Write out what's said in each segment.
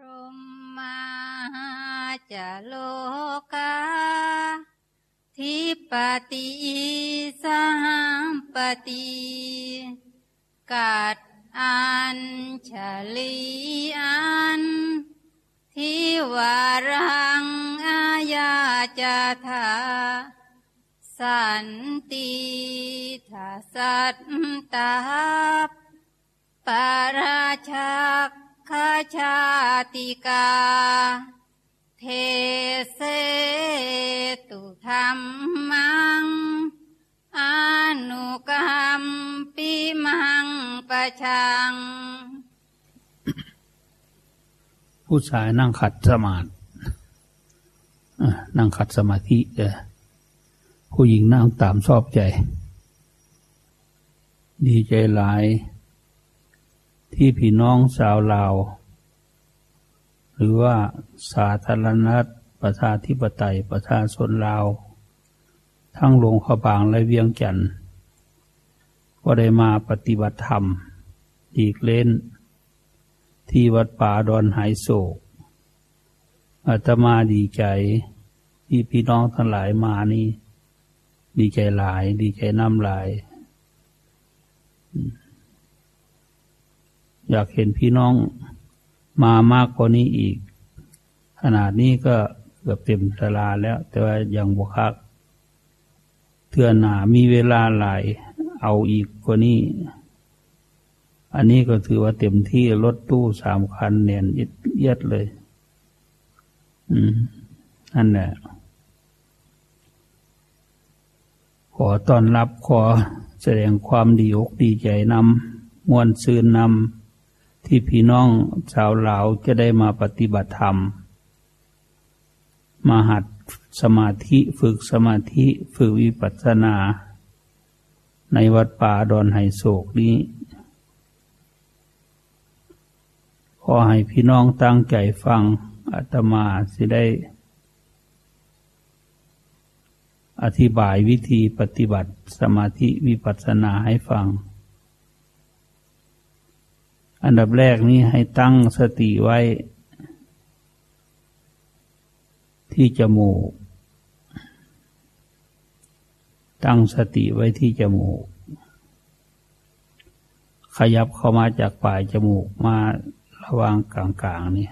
รหมาจะโลกา ทิปติสามปฏิกัดอันเฉลีอัน ทิวารังอาญาจาธาสันติทาสัตตาปาราชัก ขชาติกา เทเสตุธรรมังอนุกรรมปิมังประชัง ผู้ชายนั่งขัดสมาธินั่งขัดสมาธิผู้หญิงนั่งตามชอบใจ ดีใจหลาย ที่พี่น้องสาวลาว หรือว่าสาธารณรัฐประชาธิปไตยประชาชนลาว ทั้งหลวงขบางและเวียงจันทน์ก็ได้มาปฏิบัติธรรมอีกเล่น ที่วัดป่าดอนหายโศกอาตมาดีใจ ที่พี่น้องทั้งหลายมานี่ ดีใจหลาย ดีใจน้ำหลาย อยากเห็นพี่น้องมามากกว่านี้อีก ขนาดนี้ก็เกือบเต็มตลาแล้ว แต่ว่ายังบวคักเทื่อหนามีเวลาหลายเอาอีกกว่านี้ อันนี้ก็ถือว่าเต็มที่รถตู้สามคันเนียนเอียดเลย อืมนั่นแหละขอต้อนรับขอแสดงความดีอกดีใจนำมวลซืนนำ ที่พี่น้องชาวลาวจะได้มาปฏิบัติธรรม มาหัดสมาธิฝึกสมาธิฝึกวิปัสสนา ในวัดป่าดอนไหโศกนี้ ขอให้พี่น้องตั้งใจฟังอาตมาสิได้ อธิบายวิธีปฏิบัติสมาธิวิปัสสนาให้ฟัง อันดับแรกนี้ให้ตั้งสติไว้ ที่จมูก ตั้งสติไว้ที่จมูก ขยับเข้ามาจากปลายจมูกมาระว่างกลางๆนี่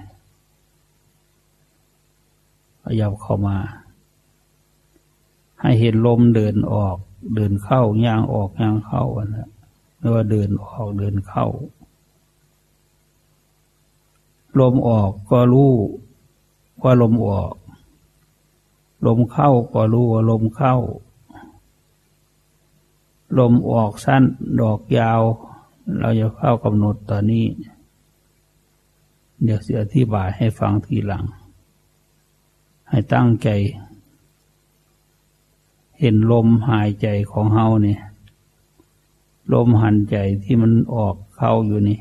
ขยับเข้ามา ให้เห็นลมเดินออก เดินเข้าย่างออกย่างเข้าอันนั้นไม่ว่าเดินออกเดินเข้า ลมออกก็รู้ว่าลมออก ลมเข้าก็รู้ว่าลมเข้า ลมออกสั้นดอกยาว เราจะเข้ากำหนดตอนนี้ เดี๋ยวจะอธิบายให้ฟังทีหลัง ให้ตั้งใจ เห็นลมหายใจของเฮาเนี่ยลมหันใจที่มันออกเข้าอยู่นี่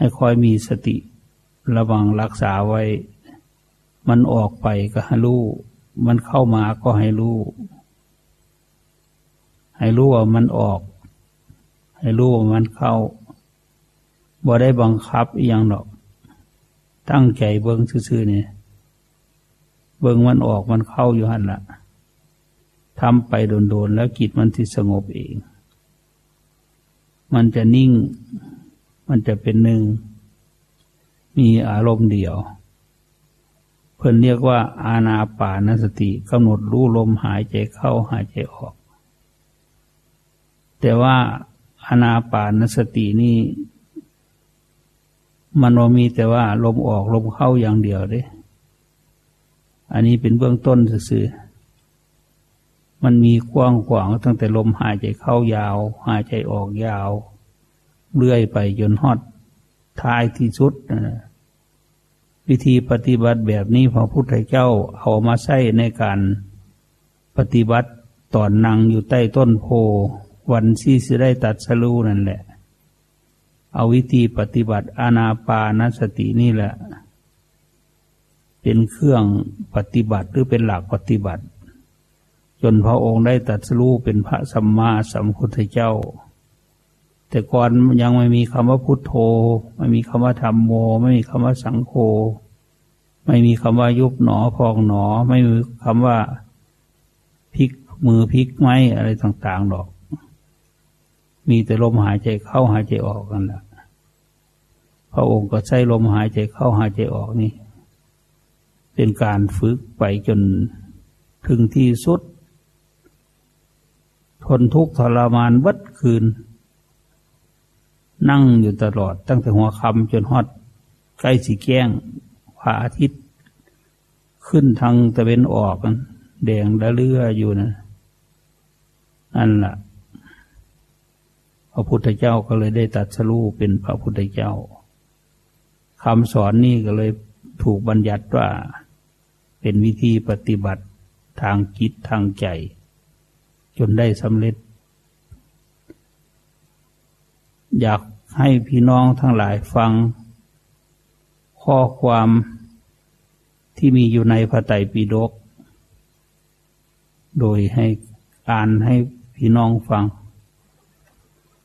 ให้คอยมีสติระวังรักษาไว้ มันออกไปก็ให้รู้ มันเข้ามาก็ให้รู้ ให้รู้ว่ามันออก ให้รู้ว่ามันเข้าบ่ได้บังคับอีหยังดอก ตั้งใจเบิ้งซื่อๆเนี่ยเบิ้งมันออกมันเข้าอยู่หันละทำไปโดนๆแล้วจิตมันที่สงบเอง มันจะนิ่ง มันจะเป็นหนึ่ง มีอารมณ์เดียว เพื่อนเรียกว่า อาณาปานสติกำหนดรู้ลมหายใจเข้าหายใจออก แต่ว่าอาณาปานสตินี่ มันมีแต่ว่าลมออกลมเข้าอย่างเดียวเด้อันนี้เป็นเบื้องต้นซื่อมันมีกว้างขวางตั้งแต่ลมหายใจเข้ายาว หายใจออกยาว เรื่อยไปจนฮอดท้ายที่สุดนะวิธีปฏิบัติแบบนี้พระพุทธเจ้าเอามาใช้ในการปฏิบัติตอนนั่งอยู่ใต้ต้นโพวันที่จะได้ตัดสรูนั่นแหละ เอาวิธีปฏิบัติอานาปานสตินี่แหละ เป็นเครื่องปฏิบัติหรือเป็นหลักปฏิบัติ จนพระองค์ได้ตัดสู้เป็นพระสัมมาสัมพุทธเจ้า แต่ก่อนยังไม่มีคำว่าพุทโธ ไม่มีคำว่าธรรมโม ไม่มีคำว่าสังโฆไม่มีคำว่ายุบหนอพองหนอ ไม่มีคำว่าพลิกมือพลิกไม้อะไรต่างๆดอก มีแต่ลมหายใจเข้าหายใจออกกันแหละพระองค์ก็ใช้ลมหายใจเข้าหายใจออกนี่ เป็นการฝึกไปจนถึงที่สุด ทนทุกข์ทรมานวัดคืน นั่งอยู่ตลอด ตั้งแต่หัวค่ำจนฮอด ใกล้สีแก้งพระอาทิตย์ ขึ้นทางตะเวนออกแดงและเลืออยู่นะนั่นละ่ะ พระพุทธเจ้าก็เลยได้ตัดสรู้เป็นพระพุทธเจ้าคำสอนนี่ก็เลยถูกบัญญัติว่า เป็นวิธีปฏิบัติทางจิตทางใจ จนได้สำเร็จ อยากให้พี่น้องทั้งหลายฟัง ข้อความที่มีอยู่ในพระไตรปิฎกโดยให้อ่านให้พี่น้องฟัง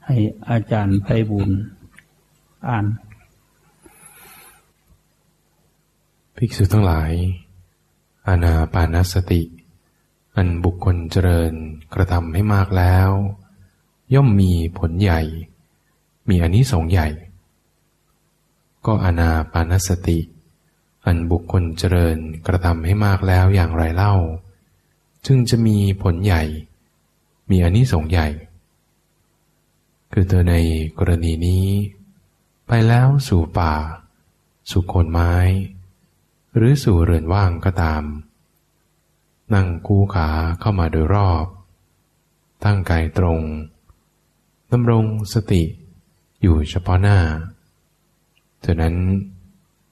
ให้อาจารย์ไพบุญอ่าน ภิกษุทั้งหลาย อานาปานสติ อันบุคคลเจริญกระทำให้มากแล้ว ย่อมมีผลใหญ่ มีอนนิสงส์ใหญ่ ก็อานาปานสติ อันบุคคลเจริญกระทำให้มากแล้วอย่างไรเล่า จึงจะมีผลใหญ่ มีอนนิสงส์ใหญ่ คือเธอในกรณีนี้ ไปแล้วสู่ป่า สู่โคนไม้ หรือสู่เรือนว่างก็ตาม นั่งคู่ขาเข้ามาโดยรอบ ตั้งกายตรงดำรงสติ อยู่เฉพาะหน้าจานั้น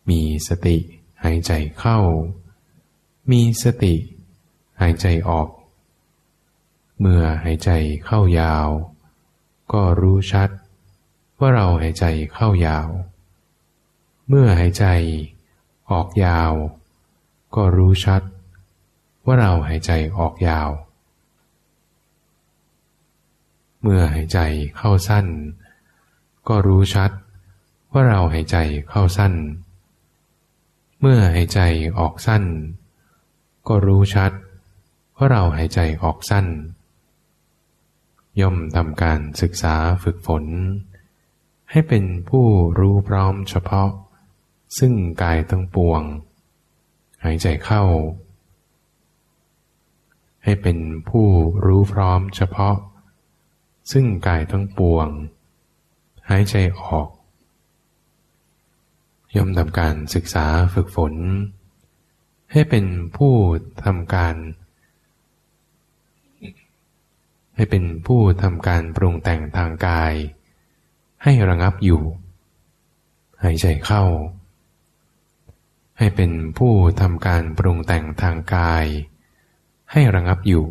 มีสติหายใจเข้า มีสติหายใจออก เมื่อหายใจเข้ายาว ก็รู้ชัดว่าเราหายใจเข้ายาว เมื่อหายใจออกยาว ก็รู้ชัด ว่าเราหายใจออกยาว เมื่อหายใจเข้าสั้น ก็รู้ชัดว่าเราหายใจเข้าสั้น เมื่อหายใจออกสั้น ก็รู้ชัดว่าเราหายใจออกสั้น ย่อมทำการศึกษาฝึกฝน ให้เป็นผู้รู้พร้อมเฉพาะ ซึ่งกายทั้งปวง หายใจเข้า ให้เป็นผู้รู้พร้อมเฉพาะ ซึ่งกายทั้งปวง หายใจออก ย่อมทำการศึกษาฝึกฝน ให้เป็นผู้ทำการ ให้เป็นผู้ทำการปรุงแต่งทางกาย ให้ระงับอยู่ หายใจเข้า ให้เป็นผู้ทำการปรุงแต่งทางกาย ให้ระงับอยู่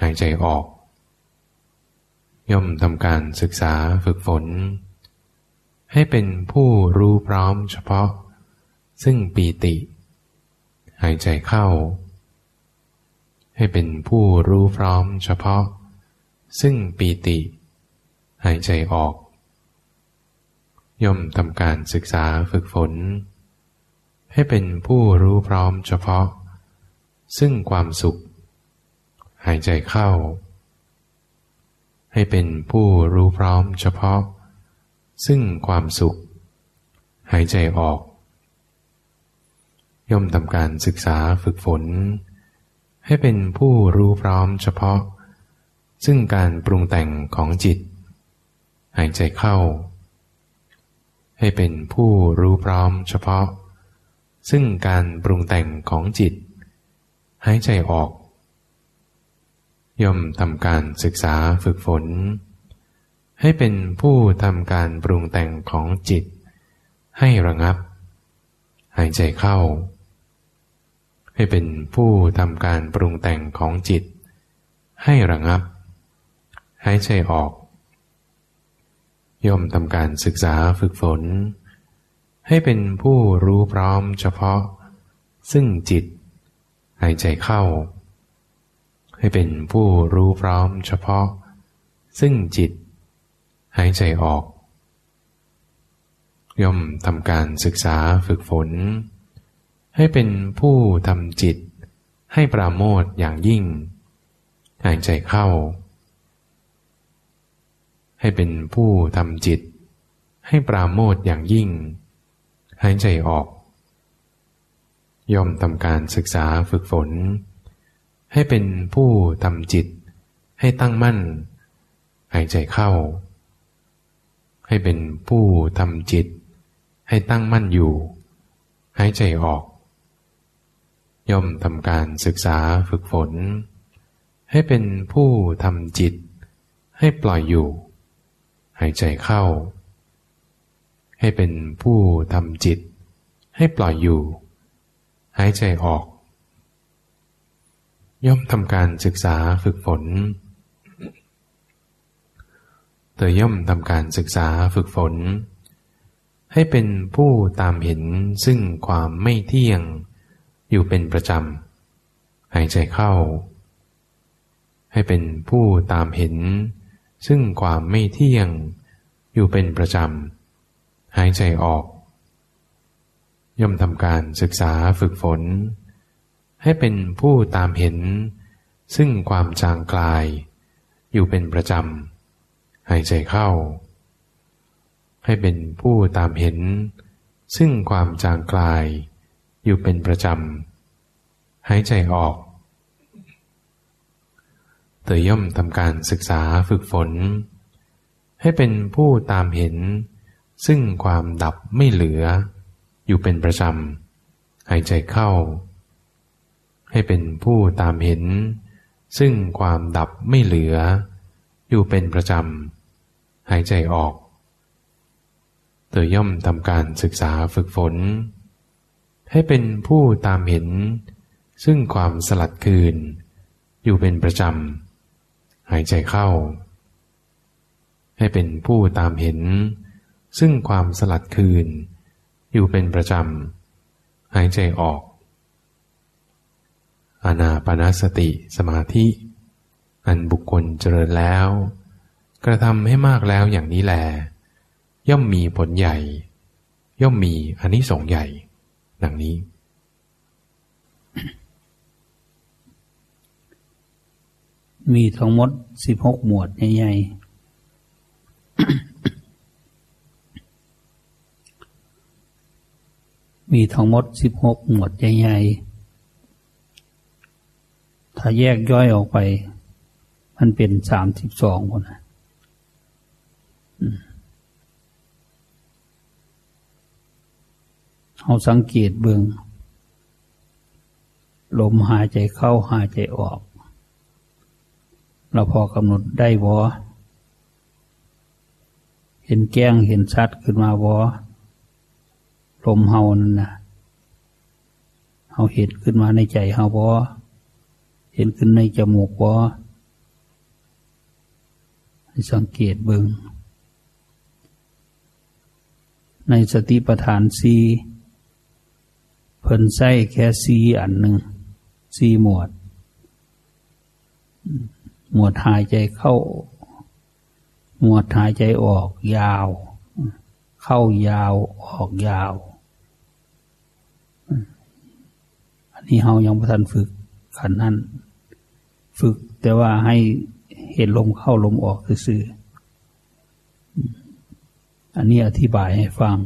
หายใจออก ย่อมทำการศึกษาฝึกฝน ให้เป็นผู้รู้พร้อมเฉพาะ ซึ่งปีติ หายใจเข้า ให้เป็นผู้รู้พร้อมเฉพาะ ซึ่งปีติ หายใจออก ย่อมทำการศึกษาฝึกฝน ให้เป็นผู้รู้พร้อมเฉพาะ ซึ่งความสุข หายใจเข้า ให้เป็นผู้รู้พร้อมเฉพาะ ซึ่งความสุข หายใจออก ย่อมทำการศึกษาฝึกฝน ให้เป็นผู้รู้พร้อมเฉพาะ ซึ่งการปรุงแต่งของจิต หายใจเข้า ให้เป็นผู้รู้พร้อมเฉพาะ ซึ่งการปรุงแต่งของจิต หายใจออก ย่อมทำการศึกษาฝึกฝน ให้เป็นผู้ทำการปรุงแต่งของจิต ให้ระงับ หายใจเข้า ให้เป็นผู้ทำการปรุงแต่งของจิต ให้ระงับ หายใจออก ย่อมทำการศึกษาฝึกฝน ให้เป็นผู้รู้พร้อมเฉพาะ ซึ่งจิต หายใจเข้า ให้เป็นผู้รู้พร้อมเฉพาะ ซึ่งจิต หายใจออก ย่อมทำการศึกษาฝึกฝน ให้เป็นผู้ทำจิต ให้ปราโมทอย่างยิ่ง หายใจเข้า ให้เป็นผู้ทำจิต ให้ปราโมทอย่างยิ่ง หายใจออก ย่อมทำการศึกษาฝึกฝน ให้เป็นผู้ทำจิต ให้ตั้งมั่น หายใจเข้า ให้เป็นผู้ทำจิต ให้ตั้งมั่นอยู่ หายใจออก ย่อมทำการศึกษาฝึกฝน ให้เป็นผู้ทำจิต ให้ปล่อยอยู่ หายใจเข้า ให้เป็นผู้ทำจิต ให้ปล่อยอยู่ หายใจออก ย่อมทำการศึกษาฝึกฝน เธอย่อมทำการศึกษาฝึกฝน ให้เป็นผู้ตามเห็นซึ่งความไม่เที่ยงอยู่เป็นประจำ หายใจเข้า ให้เป็นผู้ตามเห็น ซึ่งความไม่เที่ยงอยู่เป็นประจำ หายใจออก ย่อมทำการศึกษาฝึกฝน ให้เป็นผู้ตามเห็น ซึ่งความจางกลาย อยู่เป็นประจำ หายใจเข้า ให้เป็นผู้ตามเห็น ซึ่งความจางกลาย อยู่เป็นประจำ หายใจออกเธอย่อมทำการศึกษาฝึกฝน ให้เป็นผู้ตามเห็น ซึ่งความดับไม่เหลือ อยู่เป็นประจำ หายใจเข้า ให้เป็นผู้ตามเห็น ซึ่งความดับไม่เหลือ อยู่เป็นประจำ หายใจออก เธอย่อมทำการศึกษาฝึกฝน ให้เป็นผู้ตามเห็น ซึ่งความสลัดคืน อยู่เป็นประจำ หายใจเข้า ให้เป็นผู้ตามเห็น ซึ่งความสลัดคืน อยู่เป็นประจำ หายใจออก อานาปนาสติสมาธิ อันบุคคลเจริญแล้ว กระทำให้มากแล้วอย่างนี้แล ย่อมมีผลใหญ่ ย่อมมีอนิสงส์ใหญ่ ดังนี้ มีทั้งหมดสิบหกหมวดใหญ่ๆมีทั้งหมดสิบหกหมวดใหญ่ๆ ถ้าแยกย่อยออกไป มันเป็นสามสิบสองคนนะเอาสังเกตเบืองลมหายใจเข้าหายใจออก เราพอกำหนดได้บอเห็นแก้งเห็นชัดขึ้นมาบอลมเฮานั่นนะเฮาเห็นขึ้นมาในใจเฮาบอ เห็นขึ้นในจมูกบอสังเกตเบิงในสติปัฏฐานสีเพิ่นใส่แค่สีอันหนึ่งสีหมวด หมวดหายใจเข้า หมวดหายใจออกยาว เข้ายาวออกยาว อันนี้เฮายังไม่ทันฝึก ขันนั้น ฝึกแต่ว่าให้เห็นลมเข้าลมออกซื่ออันนี้อธิบายให้ฟัง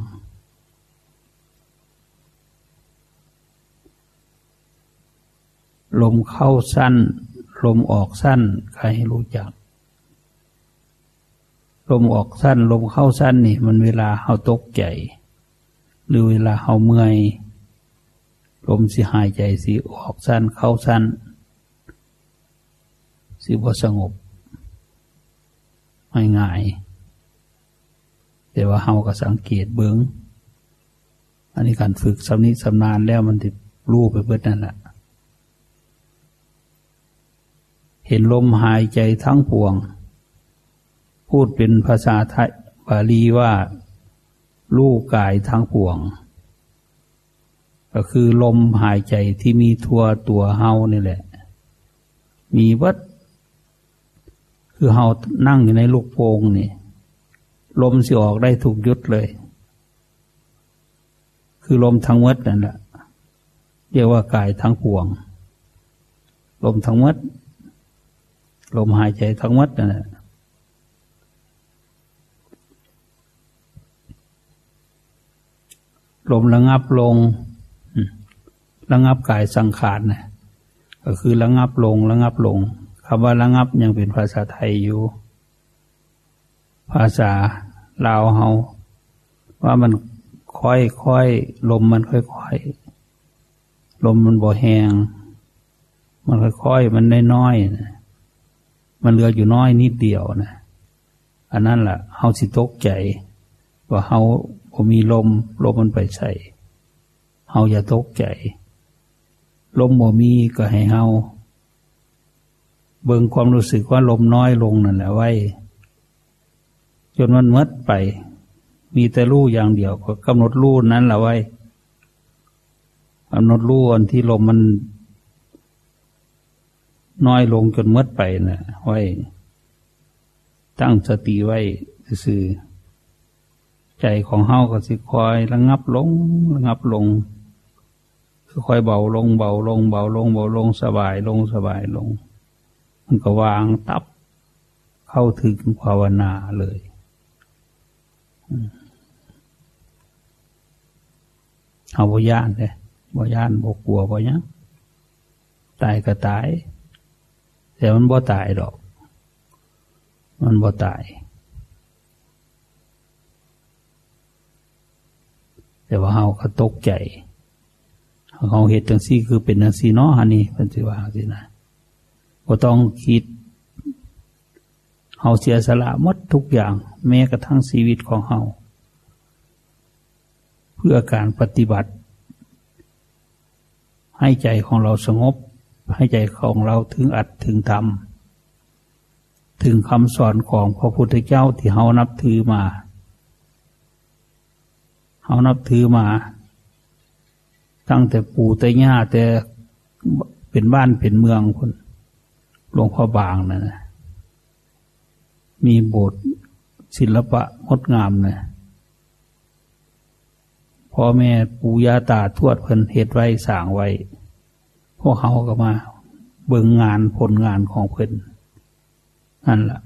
ลมเข้าสั้น ลมออกสั้น ใครให้รู้จัก ลมออกสั้น ลมเข้าสั้นนี่ มันเวลาเฮาตกใจ หรือเวลาเฮาเมื่อย ลมสิหายใจสิออกสั้นเข้าสั้น สิบ่สงบไม่ง่าย แต่ว่าเฮาก็สังเกตเบิงอันนี้การฝึกสำนิสำนานแล้วมันติดรู้ไปเบิดนั่นแหละเห็นลมหายใจทั้งปวง พูดเป็นภาษาไทยบาลีว่า ลูกกายทั้งปวง ก็คือลมหายใจที่มีทัวตัวเฮานี่แหละ มีวัด คือเฮานั่งอยู่ในลูกโป่งนี่ ลมสิออกได้ถูกยุดเลย คือลมทั้งวัดนั่นแหละเรียกว่ากายทั้งปวง ลมทั้งวัด ลมหายใจทั้งวัดนั่นแหละลมระงับลง ระงับกายสังขารนะก็คือระงับลงระงับลงคำว่าระงับยังเป็นภาษาไทยอยู่ ภาษาลาวเฮาว่ามันค่อยค่อยลมมันค่อยค่อยลมมันบ่แหงมันค่อยค่อยมันน้อยๆนะมันเหลืออยู่น้อยนิดเดียวนะอันนั้นแหละเฮาสิตกใจ ว่าเฮาบ่มีลมลมมันไปใส่เฮาอย่าตกใจ ลมบ่มีก็ให้เฮาเบิ่งความรู้สึกว่าลมน้อยลงนั่นแหละไว้ จนมันมดไป มีแต่รู้อย่างเดียวก็กำหนดรู้นั้นแหละไว้กำหนดรู้อันที่ลมมันน้อยลงจนมดไปนะ่ะไว้ ตั้งสติไว้ซื่อใจของเฮาก็สิคอยระงับลงระงับลง ค่อยเบาลงเบาลงเบาลงเบาลงสบายลงสบายลง มันก็วางตับเข้าถึงภาวนาเลยเอาบ่ย่านเลยบ่ย่านบ่กลัวบ่ยังตายก็ตาย แต่มันบ่ตายดอก มันบ่ตาย แต่ว่าเฮาก็ตกใจ เขาเหตุจังซี่คือเป็นจังซี่เนาะฮันนี่เป็นสิว่าสินะก็ต้องคิดเฮาเสียสละหมดทุกอย่าง แม้กระทั่งชีวิตของเฮาเพื่อการปฏิบัติ ให้ใจของเราสงบ ให้ใจของเราถึงอัดถึงธรรมถึงคำสอนของพระพุทธเจ้าที่เฮานับถือมาเฮานับถือมา ตั้งแต่ปู่แต่ย่าแต่เป็นบ้านเป็นเมืองคนหลวงพ่อบางนะนะมีโบสถ์ศิลปะงดงามนะพ่อแม่ปู่ย่าตาทวดเพิ่นเหตุไว้สางไว้ พวกเขาก็มาเบิ่งงานผลงานของเพิ่นนั่นแหละ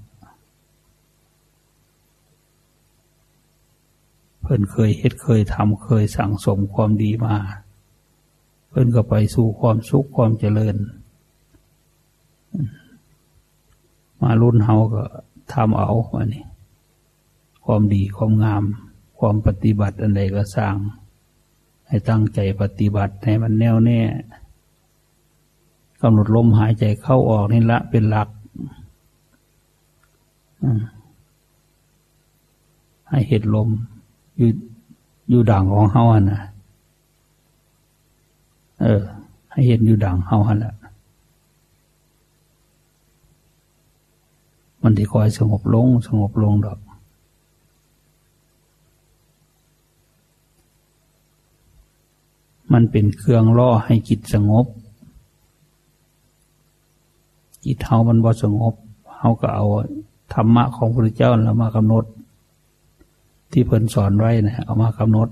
เพิ่นเคยเฮ็ดเคยทำเคยสั่งสมความดีมา เพิ่นก็ไปสู่ความสุขความเจริญ มารุ่นเฮาก็ทำเอาอันนี้ ความดีความงาม ความปฏิบัติอันใดก็สร้าง ให้ตั้งใจปฏิบัติให้มันแน่วแน่กำหนดลมหายใจเข้าออกนี่ละเป็นหลักให้เห็นลมอยู่อยู่ด่างของเฮาอะนะ เออ ให้เห็นอยู่ดังเฮาหันละมันที่คอยสงบลง สงบลงดอก มันเป็นเครื่องล่อให้จิตสงบ จิตเฮามันบ่สงบเฮาก็เอาธรรมะของพระเจ้าแล้วมากำหนด ที่เพิ่นสอนไว้นะเอามากำหนด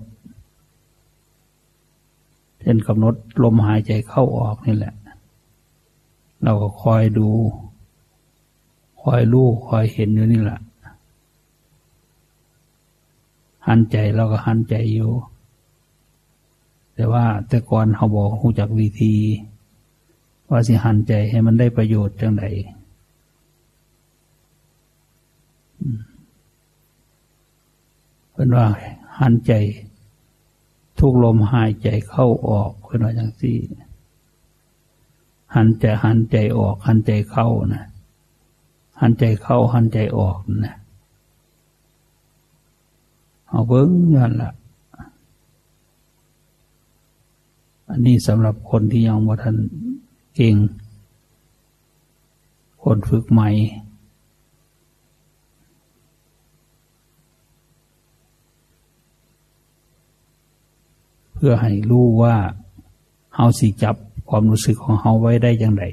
ช่นกำหนดลมหายใจเข้าออกนี่แหละ เราก็คอยดู คอยรู้คอยเห็นอยู่นี่แหละหันใจเราก็หันใจอยู่ แต่ว่าแต่ก่อนเขาบอกหูจักวิธี ว่าสิหันใจให้มันได้ประโยชน์จังไดเป็นว่าหันใจ ทุกลมหายใจเข้าออกเป็นว่าอย่างที่ หันใจหันใจออก หันใจเข้านะหันใจเข้า หันใจออกนะเอาเบิ้งนั่นละอันนี้สำหรับคนที่ยังว่าท่านเก่ง คนฝึกใหม่ เพื่อให้รู้ว่าเฮาสิจับความรู้สึกของเฮาไว้ได้อย่างไร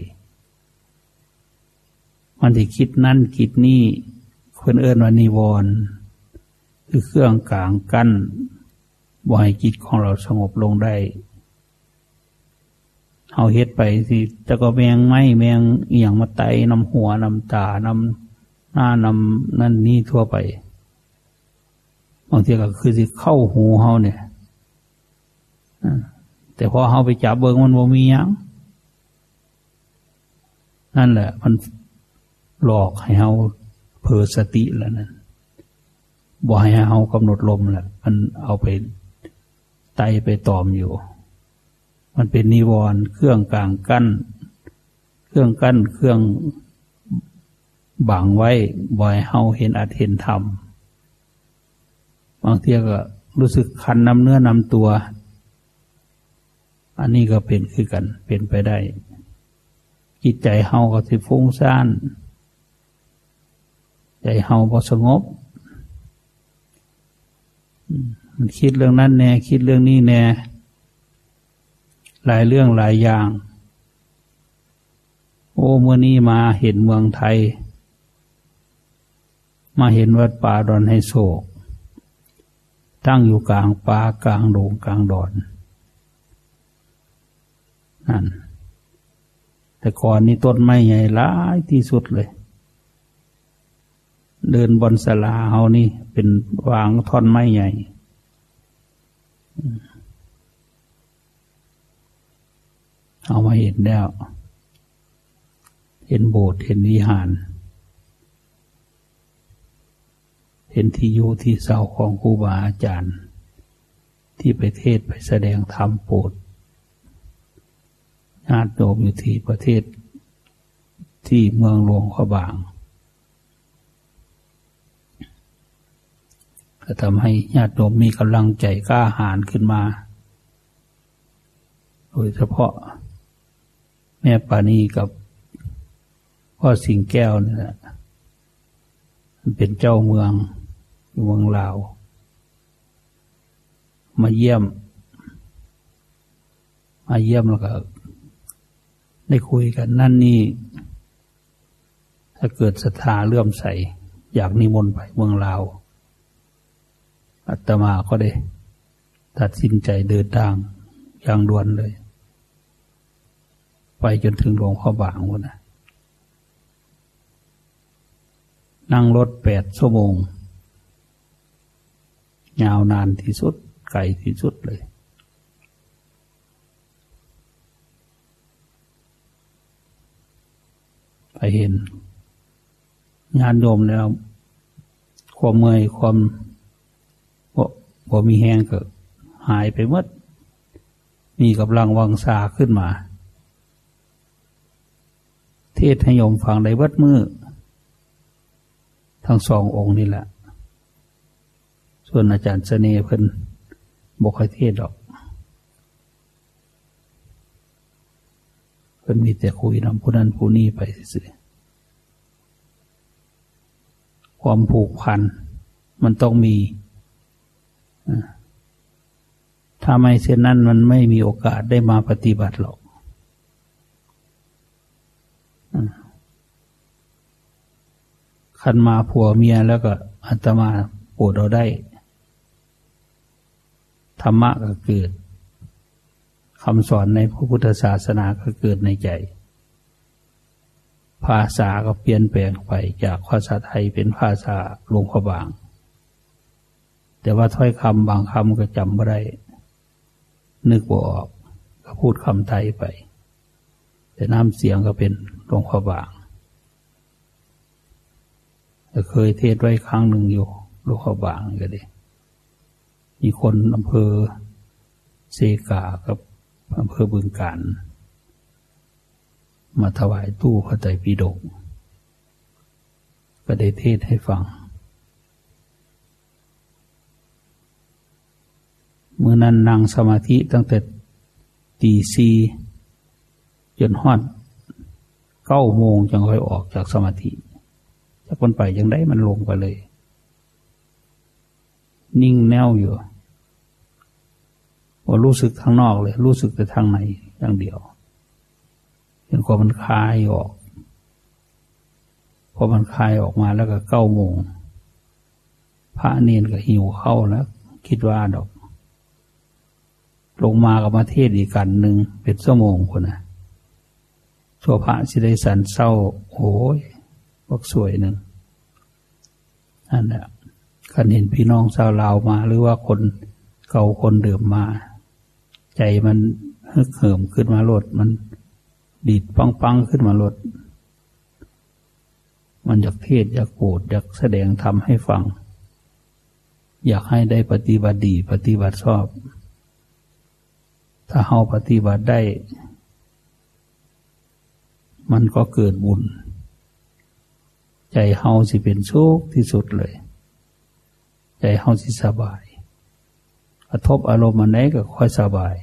มันที่คิดนั่นคิดนี่เคนเอิญว่านิวรณ์คือเครื่องกลางกั้นบ่ให้จิตของเราสงบลงได้เอาเฮ็ดไปสิแต่ก็แมงไม้แมงเอียงมาไตนำหัวนำตานำหน้านำนั่นนี่ทั่วไปบางทีก็คือสิเข้าหูเฮาเนี่ย แต่พอเฮาไปจับเบิงมันบ่มีอยังนั่นแหละ มันหลอกให้เฮาเพอสติแล้วนั่นบ่ให้เฮากำหนดลมแหละมันเอาไปไตไปตอมอยู่ มันเป็นนิวรณ์เครื่องกลางกั้น เครื่องกั้นเครื่องบังไว้บ่อยเฮาเห็นอาจเห็นธรรมบางทีก็รู้สึกคันน้ำเนื้อน้ำตัว อันนี้ก็เป็นคือกันเป็นไปได้ จิตใจเฮาก็สิฟุ้งซ่าน ใจเฮาพอสงบมันคิดเรื่องนั้นแน่คิดเรื่องนี้แน่หลายเรื่องหลายอย่าง โอ้เมื่อนี้มาเห็นเมืองไทย มาเห็นวัดป่าดอนไฮโศก ตั้งอยู่กลางป่ากลางโดงกลางดอน นั่นแต่ก่อนนี้ต้นไม้ใหญ่หลายที่สุดเลย เดินบนสลาเฮานี่เป็นวางท่อนไม้ใหญ่เอามาเห็นแล้ว เห็นโบสถ์เห็นวิหาร เห็นที่อยู่ที่เศร้าของครูบาอาจารย์ ที่ไปเทศไปแสดงธรรมโปรด ญาติโยมอยู่ที่ประเทศที่เมืองหลวงขบางก็ทำให้ญาติโยมมีกำลังใจกล้าหาญขึ้นมา โดยเฉพาะ แม่ปานีกับพ่อสิงแก้วนี่แหละเป็นเจ้าเมืองเมืองลาว มาเยี่ยม มาเยี่ยมแล้วก็ ได้คุยกันนั่นนี่ ถ้าเกิดศรัทธาเลื่อมใส อยากนิมนต์ไปเมืองลาวอาตมาก็ได้ ตัดสินใจเดินทางอย่างด่วนเลย ไปจนถึงหลวงพ่อบางวันนะนั่งรถแปดชั่วโมง ยาวนานที่สุด ไกลที่สุดเลย ไปเห็น งานโยมแล้ว ความเมื่อยความบ่มีแห้งก็หายไปหมดมีกำลังวังสาขึ้นมา เทศให้โยมฟังได้วัดมือทั้งสององค์นี่แหละ ส่วนอาจารย์เสน่ห์เพิ่นบอกให้เทศดอก เพิ่นมีแต่คุยนำผู้นั้นผู้นี้ไปสิความผูกพัน มันต้องมีถ้าไม่เช่นนั้นมันไม่มีโอกาสได้มาปฏิบัติหรอกขันมาผัวเมียแล้วก็อัตมาปวดเราได้ ธรรมะก็เกิด คำสอนในพระพุทธศาสนาก็เกิดในใจ ภาษาก็เปลี่ยนแปลงไปจากภาษาไทยเป็นภาษาลงพบาง แต่ว่าถ้อยคำบางคำก็จำไม่ได้ นึกว่ออกก็พูดคำไทยไป แต่น้ำเสียงก็เป็นหลวงพอบางเคยเทศไว้ครั้งหนึ่งอยู่ลูกขบางก็ดีมีคนอำเภอเซกากับ อำเภอบึงการ มาถวายตู้พระไตรปิฎกก็ได้เทศให้ฟัง เมื่อนั้นนั่งสมาธิตั้งแต่ตีซีจนฮอดเก้าโมงจึงค่อยออกจากสมาธิถ้าคนไปยังได้มันลงไปเลย นิ่งแน่วอยู่ ว่ารู้สึกทางนอกเลย รู้สึกแต่ทางในอย่างเดียวเห็นความมันคลายออก พอมันคลายออกมาแล้วก็เก้าโมง พระเนียนก็หิวเข้าแล้ว คิดว่าดอก ลงมากับมาเทศอีกกันหนึ่งเป็นชั่วโมงคนนะชั่วพระสิได้สันเศร้า โอ้ยบักสวยหนึ่งนั่นแหละคันเห็นพี่น้องชาวลาวมา หรือว่าคนเก่าคนเดิมมา ใจมันฮึกเหิมขึ้นมาลดมันดีดปังปังขึ้นมาลดมันอยากเทศอยากโปรดอยากแสดงทำให้ฟัง อยากให้ได้ปฏิบัติดีปฏิบัติชอบ ถ้าเฮาปฏิบัติได้ มันก็เกิดบุญ ใจเฮาสิเป็นโชคที่สุดเลย ใจเฮาสิสบายกระทบอารมณ์อันไหนก็ค่อยสบาย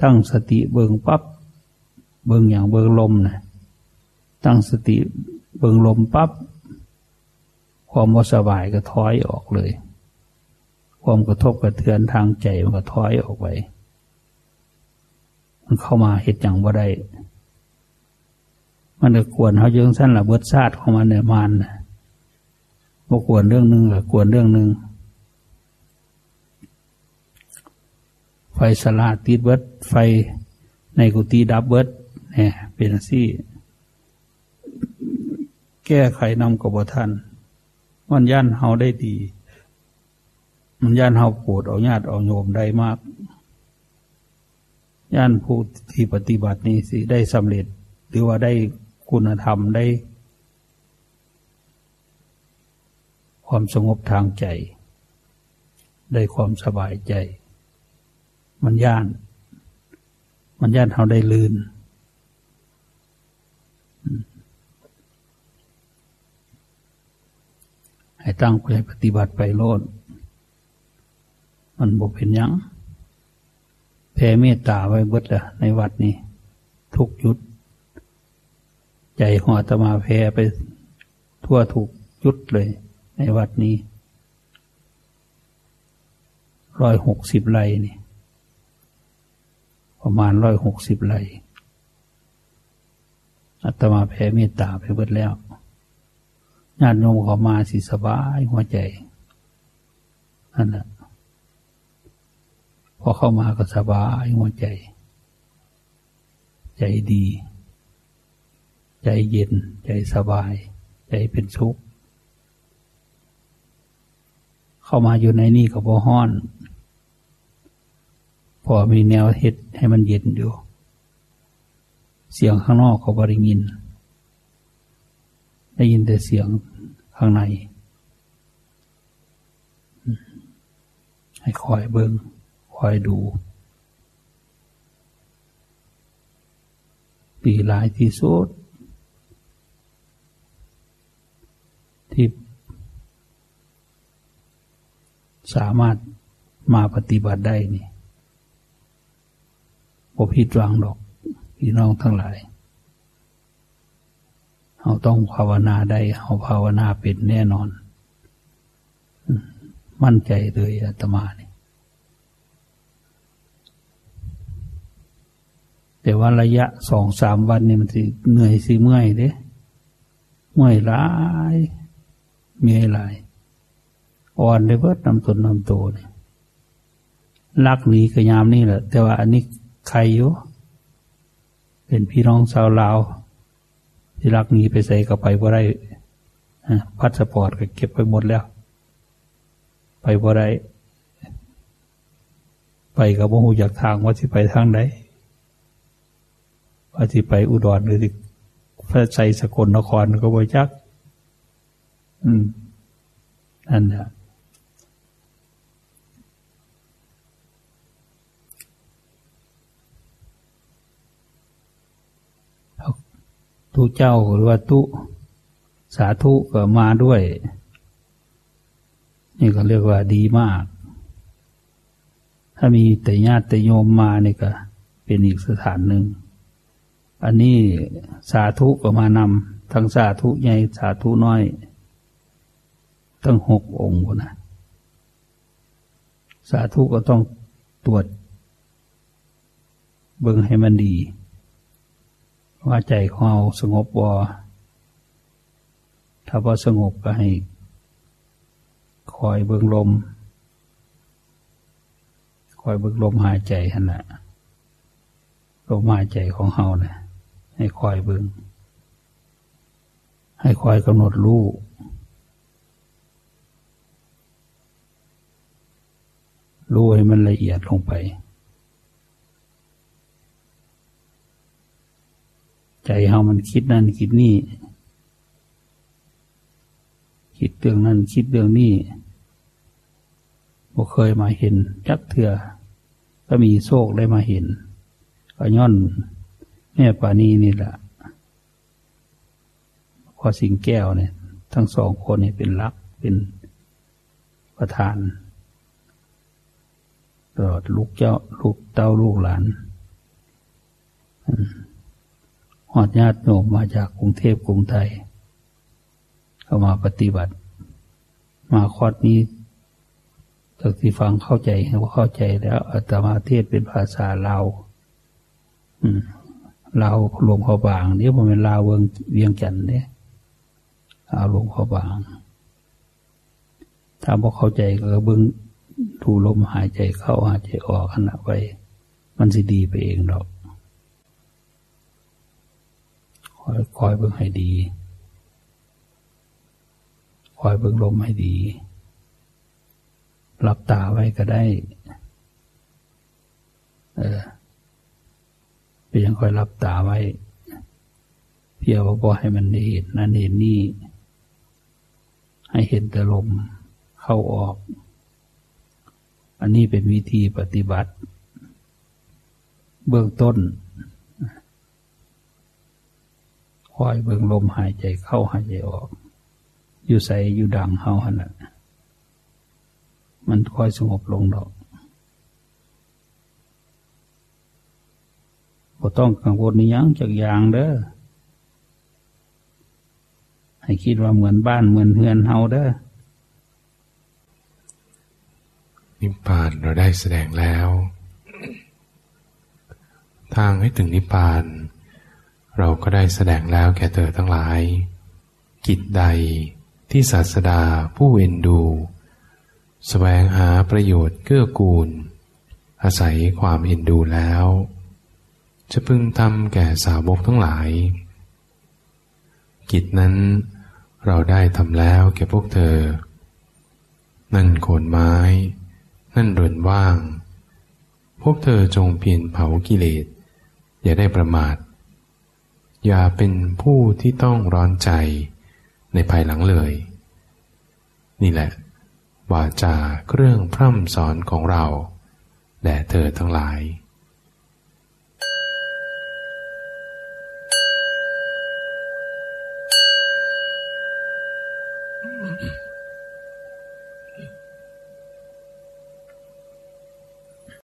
ตั้งสติเบิงปับ๊บเบิงอย่างเบิงลมนะตั้งสติเบิงลมปับ๊บความว่สบายก็ถอยออกเลย ความกระทบกระเทือนทางใจมันก็ถอยออกไปมันเข้ามาเหตุอย่างว่าได้มันจะกวนเขาเยอะสั้นละเบิดซาดของมันเนี่ยมันนะบ่กวนเรื่องหนึ่งกับกวนเรื่องหนึ่ง ไฟสลาติดเบิด ไฟในกุฏิดับเบิดเนี่ยเป็นสี่ แก้ไขนำกบทันมันย่านเฮาได้ดี มันย่านเฮาปวดเอาญาติเอาโยมได้มาก ย่านผู้ที่ปฏิบัตินี้สิได้สำเร็จ หรือว่าได้คุณธรรมได้ ความสงบทางใจ ได้ความสบายใจ มันย่าน มันย่านเฮาได้ลืนให้ตั้งใจปฏิบัติไปโลด มันบอกเป็นยังแผ่เมตตาไว้เบิดละในวัดนี้ ทุกยุด ใจหัวตมาแผ่ไปทั่วทุกยุดเลย ในวัดนี้ร้อยหกสิบไร่นี่ ประมาณร้อยหกสิบไร่อาตมาแผ่เมตตาไปเบิดแล้วญาติโยมเขามาสิสบายหัวใจนั่นแหละพอเข้ามาก็สบายหัวใจ ใจดี ใจเย็น ใจสบาย ใจเป็นสุขเข้ามาอยู่ในนี่ก็บ่ห้อน พอมีแนวเฮ็ดให้มันเย็นอยู่ เสียงข้างนอกเขาบริงิน ได้ยินแต่เสียงข้างใน ให้คอยเบิงคอยดู ปีหลายที่สุดที่สามารถมาปฏิบัติได้นี่ บ่ผิดหวังดอกพี่น้องทั้งหลายเราต้องภาวนาได้เราภาวนาเป็นแน่นอน มั่นใจเลยอาตมาเนี่ยแต่ว่าระยะสองสามวันนี่มันสิเหนื่อยสิเมื่อยเด้เมื่อยร้ายเมื่อยหลายอ่อนได้เบิดนำตนนำตัวเนี่ยลักหนีกระยามนี่แหละ แต่ว่าอันนี้ ใครอยู่เป็นพี่น้องชาวลาว ที่รักนี้ไปใส่กับไปบ่ได้พัสปอร์ตก็เก็บไปหมดแล้ว ไปบ่ได้ไปกับว่หูอยากทางว่าที่ไปทางไหนว่าที่ไปอุดรหรือที่พระใจสกลนครก็บ่จัก อืมนั่นแหละ ตุเจ้าหรือว่าตุสาธุก็มาด้วย นี่ก็เรียกว่าดีมาก ถ้ามีแต่ญาติแต่โยมมานี่ก็เป็นอีกสถานหนึ่ง อันนี้สาธุก็มานำทั้งสาธุใหญ่สาธุน้อยตั้งหกองค์นะสาธุก็ต้องตรวจ เบิ่งให้มันดี ว่าใจของเราสงบบ่ถ้าพอสงบก็ให้คอยเบิ่งลม คอยเบิ่งลมหายใจขณะลมหายใจของเฮาเนะให้คอยเบิ่งให้คอยกำหนดรู้รู้ให้มันละเอียดลงไป ใจเฮามันคิดนั่นคิดนี่ คิดเรื่องนั้นคิดเรื่องนี้บ่เคยมาเห็นจักเถื่อก็มีโชคได้มาเห็นก็ย้อนแม่ปานีนี่แหละพอสิงแก้วเนี่ย ทั้งสองคนเนี่ยเป็นรักเป็นประธานตลอดลูกเจ้าลูกเต้าลูกหลานห อดญาติโยมมาจากกรุงเทพกรุงไทย เข้ามาปฏิบัติ มาคอดนี้จากที่ฟังเข้าใจว่าเข้าใจแล้วอาตมาเทศเป็นภาษาลาวลาวหลวงพ่อบางนี่ผมเป็นลาวเวียงเวียงจันเนี่ยลาหลวงพ่อบาง ถ้าบอกเข้าใจก็เบิ้งดูลมหายใจเข้าหายใจออกขณะไป มันสิดีไปเองหรอก คอยคอยเบิ่งให้ดี คอยเบิ่งลมให้ดี หลับตาไว้ก็ได้ เออเพียงคอยหลับตาไว้ เพียงว่อให้มันเห็นนั่นเห็นนี่ ให้เห็นแต่ลมเข้าออก อันนี้เป็นวิธีปฏิบัติ เบื้องต้น คอยเบิ่งลมหายใจเข้าหายใจออก อยู่ใส่อยู่ดังเฮาหันละมันค่อยสงบลงดอกบ่ต้องกังวลในยังจากอย่างเด้อ ให้คิดว่าเหมือนบ้านเหมือนเฮือนเฮาเด้อ นิพพานเราได้แสดงแล้ว ทางให้ถึงนิพพาน เราก็ได้แสดงแล้วแก่เธอทั้งหลาย กิจใดที่ศาสดาผู้เอ็นดูแสวงหาประโยชน์เกื้อกูล อาศัยความเอ็นดูแล้ว จะพึงทำแก่สาวกทั้งหลาย กิจนั้นเราได้ทำแล้วแก่พวกเธอ นั่นโคนไม้ นั่นเรือนว่าง พวกเธอจงเพียรเผากิเลส อย่าได้ประมาท อย่าเป็นผู้ที่ต้องร้อนใจในภายหลังเลย นี่แหละวาจาเครื่องพร่ำสอนของเราแด่เธอทั้งหลาย